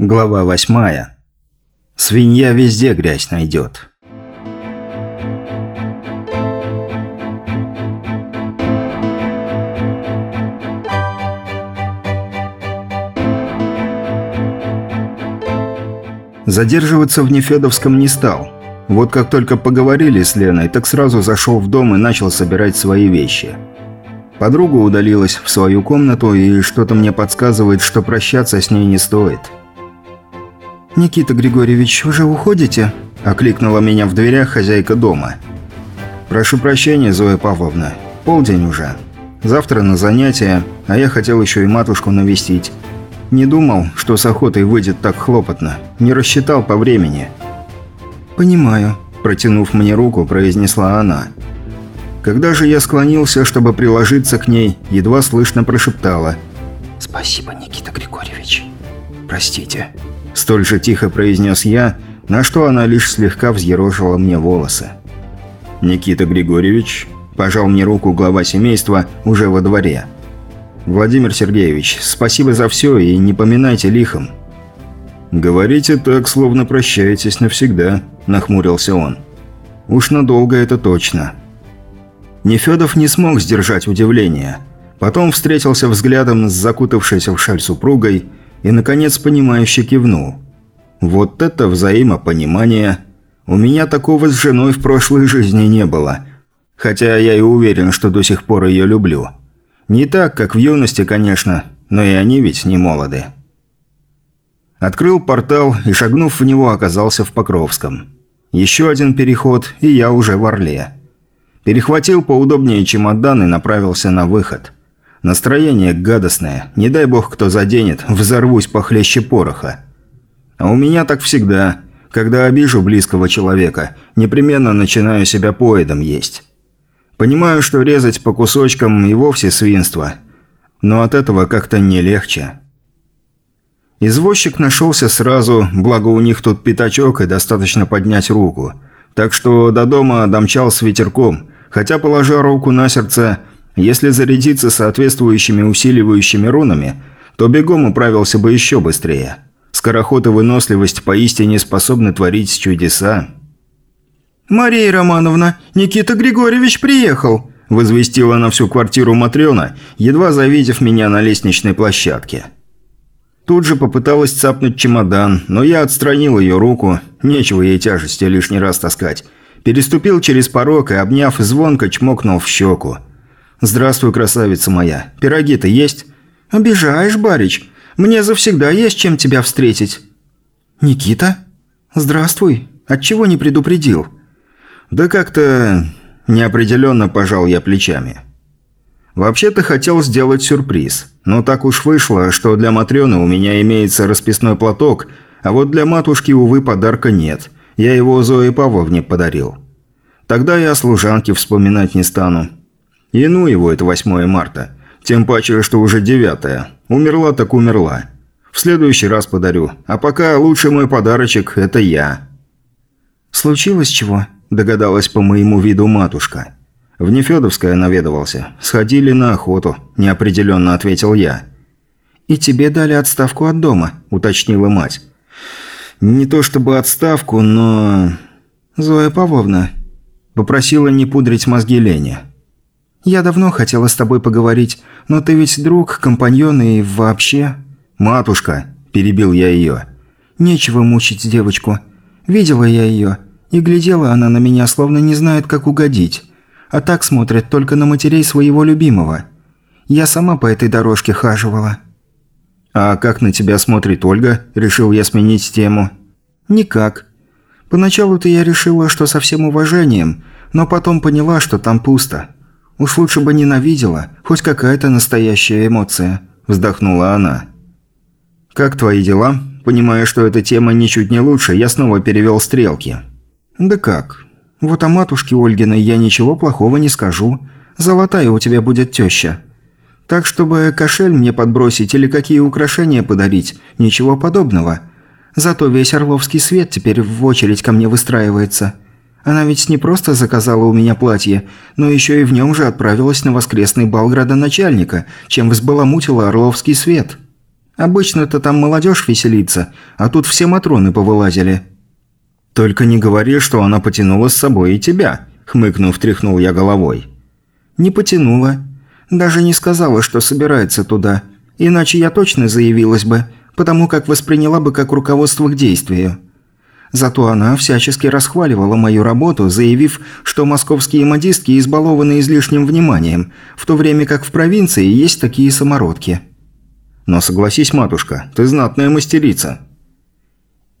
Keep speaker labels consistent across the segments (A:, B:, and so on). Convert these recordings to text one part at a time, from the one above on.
A: Глава восьмая. Свинья везде грязь найдет. Задерживаться в Нефедовском не стал. Вот как только поговорили с Леной, так сразу зашел в дом и начал собирать свои вещи. Подруга удалилась в свою комнату, и что-то мне подсказывает, что прощаться с ней не стоит.
B: «Никита Григорьевич, уже уходите?» – окликнула меня в дверях хозяйка дома.
A: «Прошу прощения, Зоя Павловна. Полдень уже. Завтра на занятия, а я хотел еще и матушку навестить. Не думал, что с охотой выйдет так хлопотно. Не рассчитал по времени».
B: «Понимаю», –
A: протянув мне руку, произнесла она. Когда же я склонился, чтобы приложиться к ней, едва слышно прошептала.
B: «Спасибо, Никита Григорьевич. Простите».
A: Столь же тихо произнес я, на что она лишь слегка взъерошила мне волосы. «Никита Григорьевич?» – пожал мне руку глава семейства уже во дворе. «Владимир Сергеевич, спасибо за все и не поминайте лихом». «Говорите так, словно прощаетесь навсегда», – нахмурился он. «Уж надолго это точно». Нефедов не смог сдержать удивление. Потом встретился взглядом с закутавшейся в шаль супругой – и, наконец, понимающе кивнул. «Вот это взаимопонимание! У меня такого с женой в прошлой жизни не было. Хотя я и уверен, что до сих пор ее люблю. Не так, как в юности, конечно, но и они ведь не молоды». Открыл портал и, шагнув в него, оказался в Покровском. Еще один переход, и я уже в Орле. Перехватил поудобнее чемодан и направился на выход – Настроение гадостное. Не дай бог кто заденет, взорвусь похлеще пороха. А у меня так всегда. Когда обижу близкого человека, непременно начинаю себя поедом есть. Понимаю, что резать по кусочкам и вовсе свинство. Но от этого как-то не легче. Извозчик нашелся сразу, благо у них тут пятачок и достаточно поднять руку. Так что до дома домчал с ветерком, хотя, положа руку на сердце, если зарядиться соответствующими усиливающими рунами, то бегом управился бы еще быстрее. Скороход и выносливость поистине способны творить чудеса.
B: «Мария Романовна, Никита Григорьевич приехал!» – возвестила на всю квартиру Матрена, едва завидев меня на лестничной площадке.
A: Тут же попыталась цапнуть чемодан, но я отстранил ее руку, нечего ей тяжести лишний раз таскать. Переступил через порог и, обняв, звонко чмокнул в щеку – «Здравствуй, красавица моя. Пироги-то есть?»
B: «Обижаешь, барич. Мне завсегда есть чем тебя встретить». «Никита? Здравствуй. Отчего не предупредил?»
A: «Да как-то...» Неопределенно пожал я плечами. «Вообще-то хотел сделать сюрприз. Но так уж вышло, что для Матрёны у меня имеется расписной платок, а вот для матушки, увы, подарка нет. Я его Зое Павловне подарил. Тогда я о служанке вспоминать не стану. И ну его, это 8 марта. Тем паче, что уже 9. Умерла так умерла. В следующий раз подарю. А пока лучший мой подарочек – это я».
B: «Случилось чего?»
A: – догадалась по моему виду матушка. «В Нефедовское наведывался. Сходили на охоту», – неопределенно ответил я.
B: «И тебе дали отставку от дома», – уточнила мать.
A: «Не то чтобы отставку, но...»
B: «Зоя Павловна», –
A: попросила не пудрить мозги Лене.
B: «Я давно хотела с тобой поговорить, но ты ведь друг, компаньон и вообще...»
A: «Матушка», – перебил я ее.
B: «Нечего мучить девочку. Видела я ее, и глядела она на меня, словно не знает, как угодить. А так смотрит только на матерей своего любимого. Я сама по этой дорожке хаживала».
A: «А как на тебя смотрит Ольга?» – решил я сменить тему.
B: «Никак. Поначалу-то я решила, что со всем уважением, но потом поняла, что там пусто. Уж лучше бы ненавидела, хоть какая-то настоящая эмоция», – вздохнула она.
A: «Как твои дела?» Понимая, что эта тема ничуть не лучше, я снова перевел стрелки.
B: «Да как? Вот о матушке Ольгиной я ничего плохого не скажу. Золотая у тебя будет теща. Так, чтобы кошель мне подбросить или какие украшения подарить, ничего подобного. Зато весь Орловский свет теперь в очередь ко мне выстраивается». Она ведь не просто заказала у меня платье, но еще и в нем же отправилась на воскресный бал градоначальника, чем взбаламутила Орловский свет. Обычно-то там молодежь веселится, а тут все матроны повылазили».
A: «Только не говори, что она потянула с собой и тебя», – хмыкнув, тряхнул я головой.
B: «Не потянула. Даже не сказала, что собирается туда. Иначе я точно заявилась бы, потому как восприняла бы как руководство к действию. Зато она всячески расхваливала мою работу, заявив, что московские модистки избалованы излишним вниманием, в то время как в провинции есть такие самородки.
A: Но согласись, матушка, ты знатная мастерица.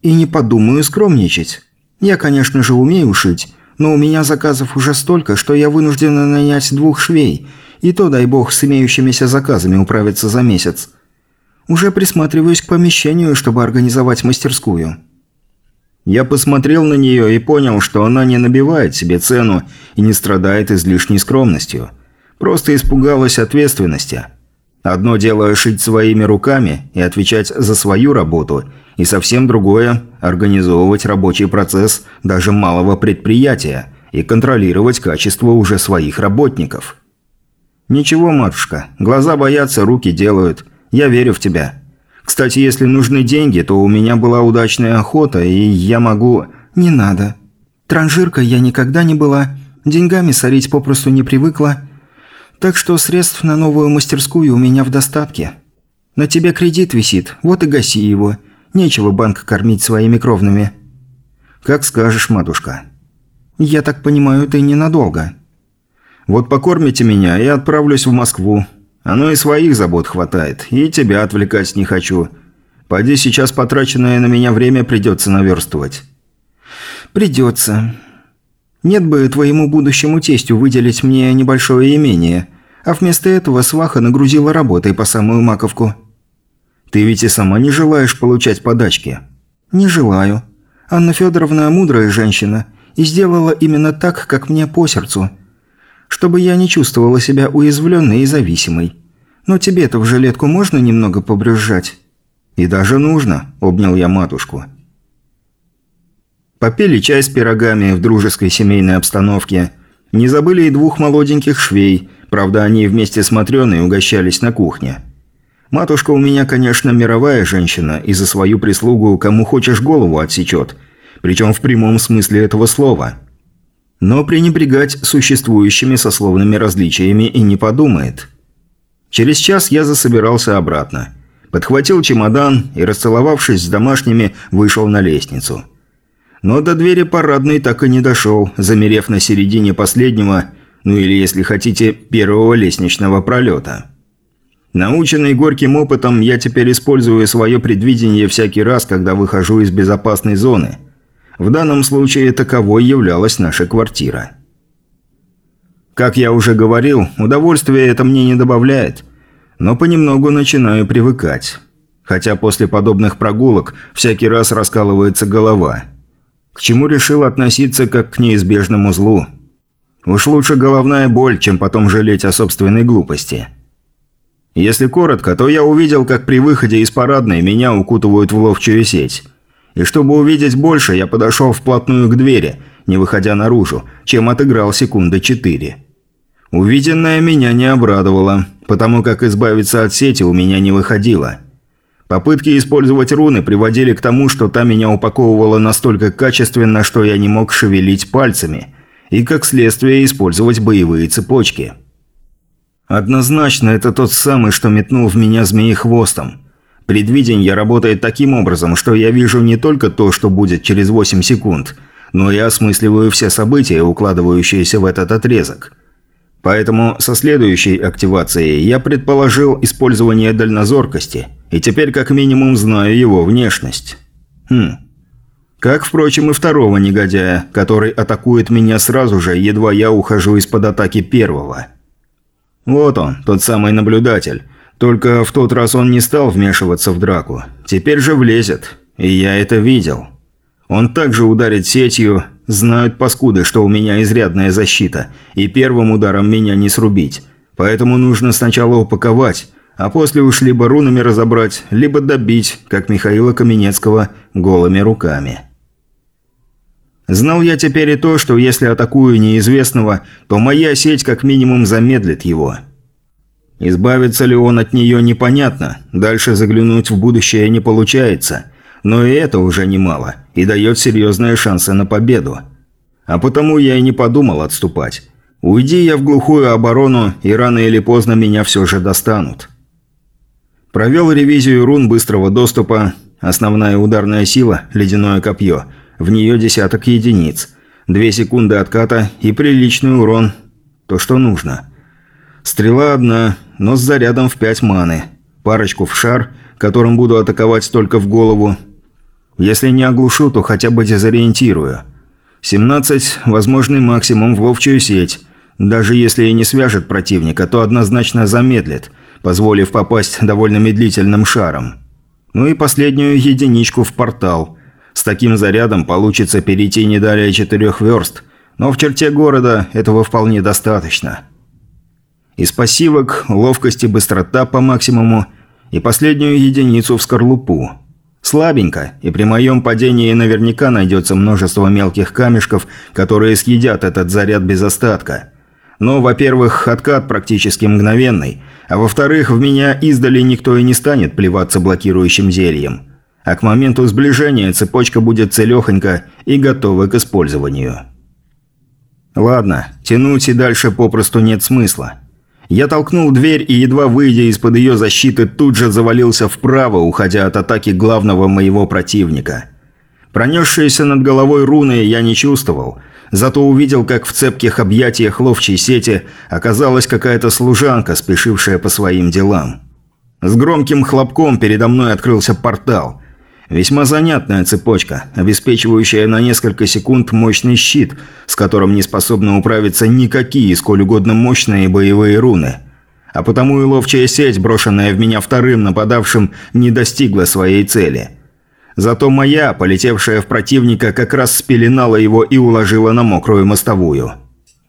B: И не подумаю скромничать. Я, конечно же, умею шить, но у меня заказов уже столько, что я вынуждена нанять двух швей, и то, дай бог, с имеющимися заказами управиться за месяц. Уже присматриваюсь к помещению, чтобы организовать мастерскую.
A: Я посмотрел на нее и понял, что она не набивает себе цену и не страдает излишней скромностью. Просто испугалась ответственности. Одно дело шить своими руками и отвечать за свою работу, и совсем другое – организовывать рабочий процесс даже малого предприятия и контролировать качество уже своих работников. «Ничего, матушка, глаза боятся, руки делают. Я верю в тебя». Кстати, если нужны деньги, то у меня была удачная охота, и я могу...»
B: «Не надо. Транжирка я никогда не была, деньгами сорить попросту не привыкла. Так что средств на новую мастерскую у меня в достатке. На тебе кредит висит, вот и гаси его. Нечего банк кормить своими кровными».
A: «Как скажешь, матушка».
B: «Я так понимаю, ты ненадолго».
A: «Вот покормите меня, и отправлюсь в Москву. Оно и своих забот хватает, и тебя отвлекать не хочу. Пойди сейчас потраченное на меня время придется наверстывать».
B: «Придется. Нет бы твоему будущему тестю выделить мне небольшое имение, а вместо этого сваха нагрузила работой по самую маковку».
A: «Ты ведь и сама не желаешь получать подачки».
B: «Не желаю. Анна Федоровна мудрая женщина и сделала именно так, как мне по сердцу» чтобы я не чувствовала себя уязвленной и зависимой. Но тебе-то в жилетку можно немного побрюзжать?»
A: «И даже нужно», – обнял я матушку. Попили чай с пирогами в дружеской семейной обстановке. Не забыли и двух молоденьких швей, правда, они вместе с Матрёной угощались на кухне. Матушка у меня, конечно, мировая женщина, и за свою прислугу кому хочешь голову отсечет, причем в прямом смысле этого слова – но пренебрегать существующими сословными различиями и не подумает. Через час я засобирался обратно. Подхватил чемодан и, расцеловавшись с домашними, вышел на лестницу. Но до двери парадной так и не дошел, замерев на середине последнего, ну или, если хотите, первого лестничного пролета. Наученный горьким опытом, я теперь использую свое предвидение всякий раз, когда выхожу из безопасной зоны – в данном случае таковой являлась наша квартира. Как я уже говорил, удовольствия это мне не добавляет, но понемногу начинаю привыкать. Хотя после подобных прогулок всякий раз раскалывается голова. К чему решил относиться как к неизбежному злу. Уж лучше головная боль, чем потом жалеть о собственной глупости. Если коротко, то я увидел, как при выходе из парадной меня укутывают в ловчую сеть – и чтобы увидеть больше, я подошел вплотную к двери, не выходя наружу, чем отыграл секунды четыре. Увиденное меня не обрадовало, потому как избавиться от сети у меня не выходило. Попытки использовать руны приводили к тому, что та меня упаковывала настолько качественно, что я не мог шевелить пальцами, и как следствие использовать боевые цепочки. Однозначно, это тот самый, что метнул в меня змеи-хвостом. Предвидение работает таким образом, что я вижу не только то, что будет через 8 секунд, но и осмысливаю все события, укладывающиеся в этот отрезок. Поэтому со следующей активацией я предположил использование дальнозоркости, и теперь как минимум знаю его внешность. Хм. Как, впрочем, и второго негодяя, который атакует меня сразу же, едва я ухожу из-под атаки первого. Вот он, тот самый наблюдатель – только в тот раз он не стал вмешиваться в драку. Теперь же влезет. И я это видел. Он также ударит сетью. Знают паскуды, что у меня изрядная защита. И первым ударом меня не срубить. Поэтому нужно сначала упаковать, а после уж либо рунами разобрать, либо добить, как Михаила Каменецкого, голыми руками. Знал я теперь и то, что если атакую неизвестного, то моя сеть как минимум замедлит его. Избавиться ли он от нее, непонятно. Дальше заглянуть в будущее не получается. Но и это уже немало, и дает серьезные шансы на победу. А потому я и не подумал отступать. Уйди я в глухую оборону, и рано или поздно меня все же достанут. Провел ревизию рун быстрого доступа. Основная ударная сила – ледяное копье. В нее десяток единиц. Две секунды отката и приличный урон. То, что нужно. Стрела одна, но с зарядом в пять маны. Парочку в шар, которым буду атаковать только в голову. Если не оглушу, то хотя бы дезориентирую. 17 – возможный максимум в ловчую сеть. Даже если и не свяжет противника, то однозначно замедлит – позволив попасть довольно медлительным шаром. Ну и последнюю единичку в портал. С таким зарядом получится перейти не далее четырех верст, но в черте города этого вполне достаточно. Из пассивок ловкость и быстрота по максимуму и последнюю единицу в скорлупу. Слабенько, и при моем падении наверняка найдется множество мелких камешков, которые съедят этот заряд без остатка – но, во-первых, откат практически мгновенный, а во-вторых, в меня издали никто и не станет плеваться блокирующим зельем. А к моменту сближения цепочка будет целехонька и готова к использованию. Ладно, тянуть и дальше попросту нет смысла. Я толкнул дверь и, едва выйдя из-под ее защиты, тут же завалился вправо, уходя от атаки главного моего противника. Пронесшиеся над головой руны я не чувствовал – Зато увидел, как в цепких объятиях ловчей сети оказалась какая-то служанка, спешившая по своим делам. С громким хлопком передо мной открылся портал. Весьма занятная цепочка, обеспечивающая на несколько секунд мощный щит, с которым не способны управиться никакие, сколь угодно мощные боевые руны. А потому и ловчая сеть, брошенная в меня вторым нападавшим, не достигла своей цели – Зато моя, полетевшая в противника, как раз спеленала его и уложила на мокрую мостовую.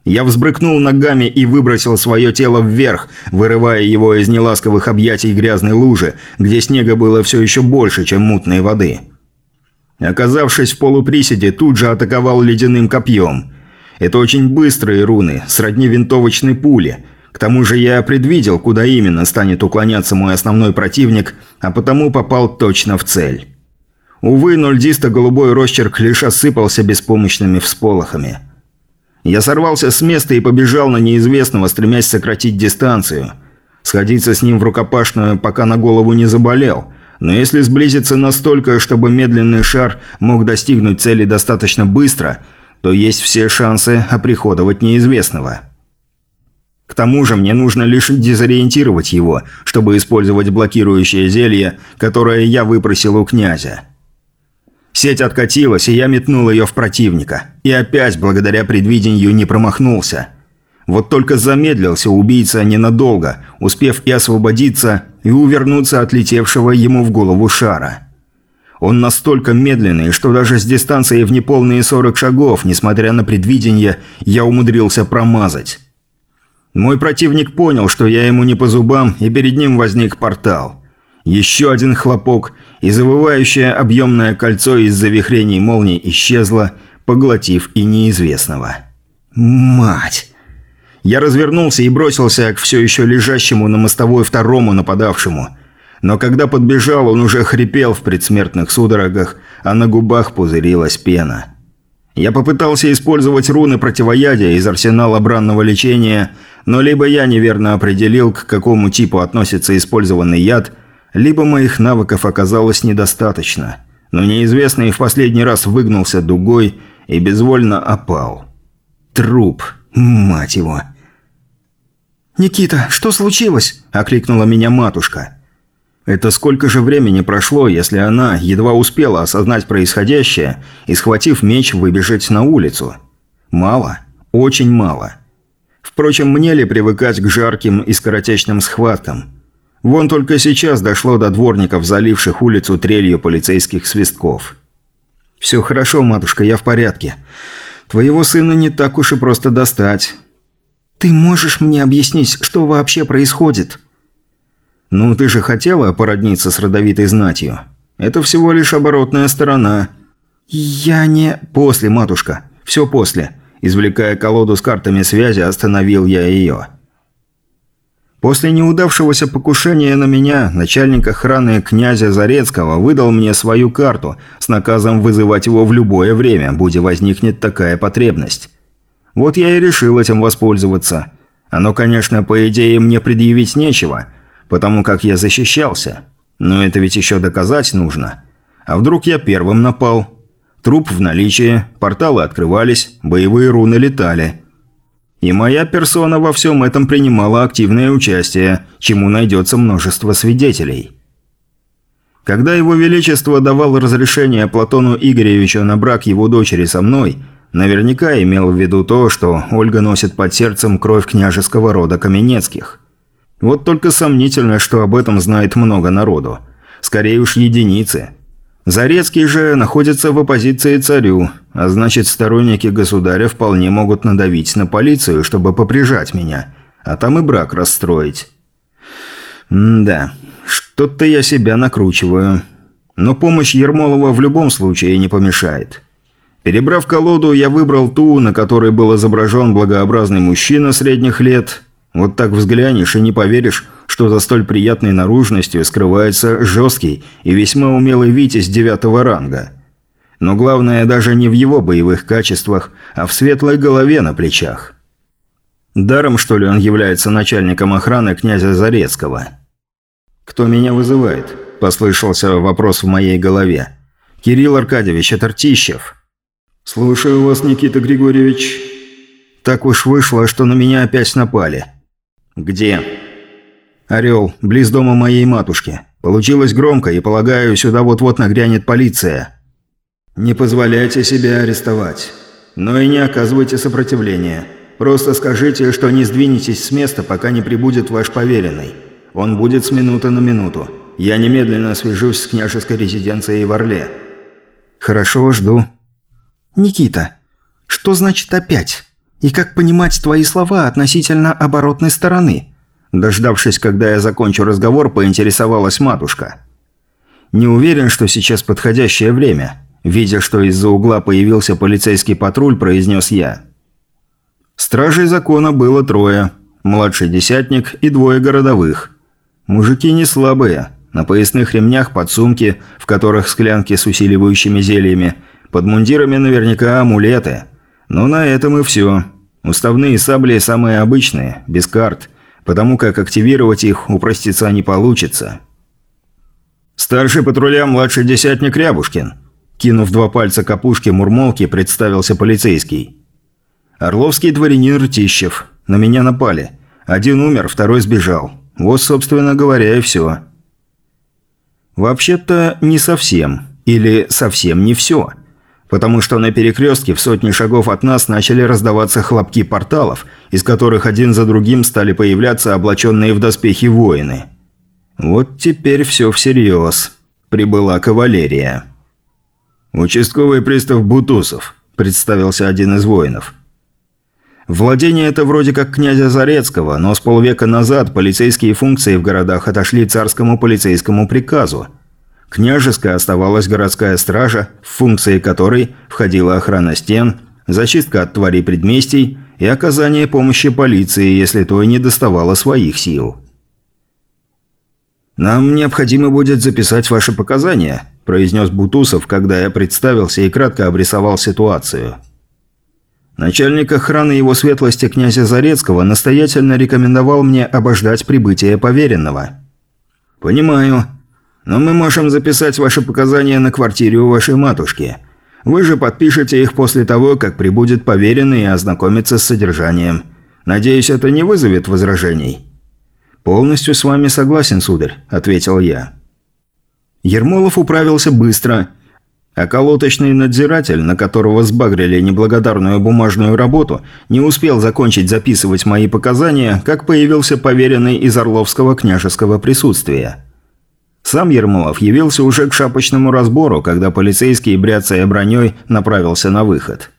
A: Я взбрыкнул ногами и выбросил свое тело вверх, вырывая его из неласковых объятий грязной лужи, где снега было все еще больше, чем мутной воды. Оказавшись в полуприседе, тут же атаковал ледяным копьем. Это очень быстрые руны, сродни винтовочной пули. К тому же я предвидел, куда именно станет уклоняться мой основной противник, а потому попал точно в цель. Увы, нольдисто-голубой росчерк лишь осыпался беспомощными всполохами. Я сорвался с места и побежал на неизвестного, стремясь сократить дистанцию. Сходиться с ним в рукопашную, пока на голову не заболел. Но если сблизиться настолько, чтобы медленный шар мог достигнуть цели достаточно быстро, то есть все шансы оприходовать неизвестного. К тому же мне нужно лишь дезориентировать его, чтобы использовать блокирующее зелье, которое я выпросил у князя. Сеть откатилась, и я метнул ее в противника. И опять, благодаря предвидению, не промахнулся. Вот только замедлился убийца ненадолго, успев и освободиться, и увернуться от летевшего ему в голову шара. Он настолько медленный, что даже с дистанцией в неполные 40 шагов, несмотря на предвидение, я умудрился промазать. Мой противник понял, что я ему не по зубам, и перед ним возник портал. Еще один хлопок, и завывающее объемное кольцо из завихрений молний исчезло, поглотив и неизвестного. «Мать!» Я развернулся и бросился к все еще лежащему на мостовой второму нападавшему. Но когда подбежал, он уже хрипел в предсмертных судорогах, а на губах пузырилась пена. Я попытался использовать руны противоядия из арсенала бранного лечения, но либо я неверно определил, к какому типу относится использованный яд, либо моих навыков оказалось недостаточно, но неизвестный в последний раз выгнулся дугой и безвольно опал. Труп, мать его.
B: «Никита, что случилось?» – окликнула меня матушка.
A: Это сколько же времени прошло, если она едва успела осознать происходящее и, схватив меч, выбежать на улицу? Мало. Очень мало. Впрочем, мне ли привыкать к жарким и скоротечным схваткам? Вон только сейчас дошло до дворников, заливших улицу трелью полицейских свистков. «Все хорошо, матушка, я в порядке. Твоего сына не так уж и просто достать».
B: «Ты можешь мне объяснить, что вообще происходит?»
A: «Ну, ты же хотела породниться с родовитой знатью. Это всего лишь оборотная сторона».
B: «Я не...»
A: «После, матушка. Все после». Извлекая колоду с картами связи, остановил я ее. После неудавшегося покушения на меня начальник охраны князя Зарецкого выдал мне свою карту с наказом вызывать его в любое время, будь возникнет такая потребность. Вот я и решил этим воспользоваться. Оно, конечно, по идее мне предъявить нечего, потому как я защищался. Но это ведь еще доказать нужно. А вдруг я первым напал? Труп в наличии, порталы открывались, боевые руны летали – и моя персона во всем этом принимала активное участие, чему найдется множество свидетелей. Когда его величество давал разрешение Платону Игоревичу на брак его дочери со мной, наверняка имел в виду то, что Ольга носит под сердцем кровь княжеского рода Каменецких. Вот только сомнительно, что об этом знает много народу. Скорее уж единицы – Зарецкий же находится в оппозиции царю, а значит сторонники государя вполне могут надавить на полицию, чтобы поприжать меня, а там и брак расстроить. М да, что-то я себя накручиваю. Но помощь Ермолова в любом случае не помешает. Перебрав колоду, я выбрал ту, на которой был изображен благообразный мужчина средних лет. Вот так взглянешь и не поверишь, что за столь приятной наружностью скрывается жесткий и весьма умелый Витязь девятого ранга. Но главное даже не в его боевых качествах, а в светлой голове на плечах. Даром, что ли, он является начальником охраны князя Зарецкого? «Кто меня вызывает?» – послышался вопрос в моей голове. «Кирилл Аркадьевич, это Ртищев». «Слушаю вас, Никита Григорьевич». «Так уж вышло, что на меня опять напали». «Где?» «Орел, близ дома моей матушки. Получилось громко, и, полагаю, сюда вот-вот нагрянет полиция». «Не позволяйте себя арестовать. Но и не оказывайте сопротивления. Просто скажите, что не сдвинетесь с места, пока не прибудет ваш поверенный. Он будет с минуты на минуту. Я немедленно свяжусь с княжеской резиденцией в Орле».
B: «Хорошо, жду». «Никита, что значит «опять»? И как понимать твои слова относительно оборотной стороны?»
A: Дождавшись, когда я закончу разговор, поинтересовалась матушка. «Не уверен, что сейчас подходящее время». Видя, что из-за угла появился полицейский патруль, произнес я. Стражей закона было трое. Младший десятник и двое городовых. Мужики не слабые. На поясных ремнях подсумки, в которых склянки с усиливающими зельями. Под мундирами наверняка амулеты. Но на этом и все. Уставные сабли самые обычные, без карт – потому как активировать их у простеца не получится. «Старший патруля младший десятник Рябушкин», кинув два пальца к мурмолки, представился полицейский. «Орловский дворянин Ртищев. На меня напали. Один умер, второй сбежал. Вот, собственно говоря, и все». «Вообще-то не совсем. Или совсем не все» потому что на перекрестке в сотни шагов от нас начали раздаваться хлопки порталов, из которых один за другим стали появляться облаченные в доспехи воины. Вот теперь все всерьез. Прибыла кавалерия. «Участковый пристав Бутусов», – представился один из воинов. Владение это вроде как князя Зарецкого, но с полвека назад полицейские функции в городах отошли царскому полицейскому приказу – Княжеская оставалась городская стража, в функции которой входила охрана стен, зачистка от тварей предместий и оказание помощи полиции, если той не доставало своих сил. «Нам необходимо будет записать ваши показания», – произнес Бутусов, когда я представился и кратко обрисовал ситуацию. Начальник охраны его светлости князя Зарецкого настоятельно рекомендовал мне обождать прибытия поверенного. «Понимаю», но мы можем записать ваши показания на квартире у вашей матушки. Вы же подпишете их после того, как прибудет поверенный и ознакомится с содержанием. Надеюсь, это не вызовет возражений». «Полностью с вами согласен, сударь», – ответил я. Ермолов управился быстро, а колоточный надзиратель, на которого сбагрили неблагодарную бумажную работу, не успел закончить записывать мои показания, как появился поверенный из Орловского княжеского присутствия. Сам Ермолов явился уже к шапочному разбору, когда полицейский, бряцая броней, направился на выход.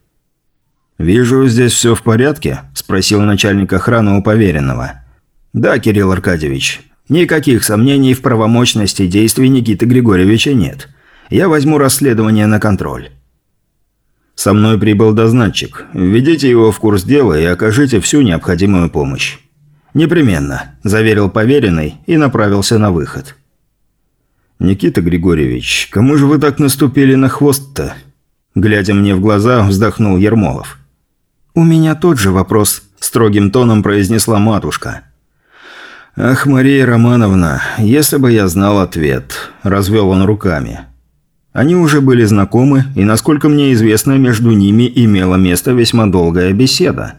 A: «Вижу, здесь все в порядке?» – спросил начальник охраны у поверенного. «Да, Кирилл Аркадьевич. Никаких сомнений в правомочности действий Никиты Григорьевича нет. Я возьму расследование на контроль». «Со мной прибыл дознатчик. Введите его в курс дела и окажите всю необходимую помощь». «Непременно», – заверил поверенный и направился на выход. «Никита Григорьевич, кому же вы так наступили на хвост-то?» Глядя мне в глаза, вздохнул Ермолов.
B: «У меня тот же вопрос», – строгим тоном произнесла матушка.
A: «Ах, Мария Романовна, если бы я знал ответ», – развел он руками. Они уже были знакомы, и, насколько мне известно, между ними имела место весьма долгая беседа.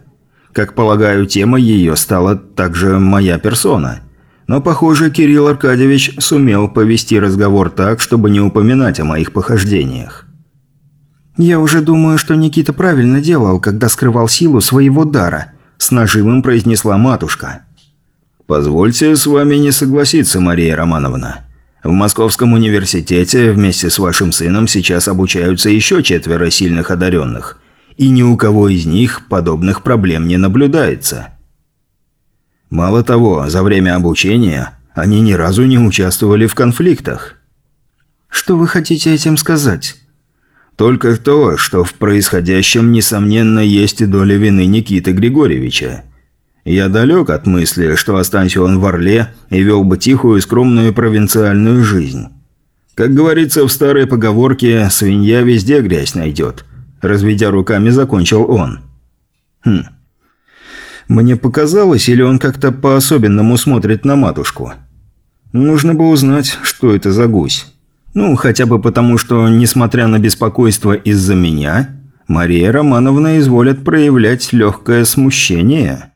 A: Как полагаю, тема ее стала также моя персона – но, похоже, Кирилл Аркадьевич сумел повести разговор так, чтобы не упоминать о моих похождениях.
B: «Я уже думаю, что Никита правильно делал, когда скрывал силу своего дара», – с нажимом произнесла матушка.
A: «Позвольте с вами не согласиться, Мария Романовна. В Московском университете вместе с вашим сыном сейчас обучаются еще четверо сильных одаренных, и ни у кого из них подобных проблем не наблюдается». Мало того, за время обучения они ни разу не участвовали в конфликтах.
B: Что вы хотите этим сказать?
A: Только то, что в происходящем, несомненно, есть и доля вины Никиты Григорьевича. Я далек от мысли, что останься он в Орле и вел бы тихую и скромную провинциальную жизнь. Как говорится в старой поговорке «свинья везде грязь найдет», разведя руками, закончил он. Хм, мне показалось, или он как-то по-особенному смотрит на матушку? Нужно бы узнать, что это за гусь. Ну, хотя бы потому, что, несмотря на беспокойство из-за меня, Мария Романовна изволит проявлять легкое смущение».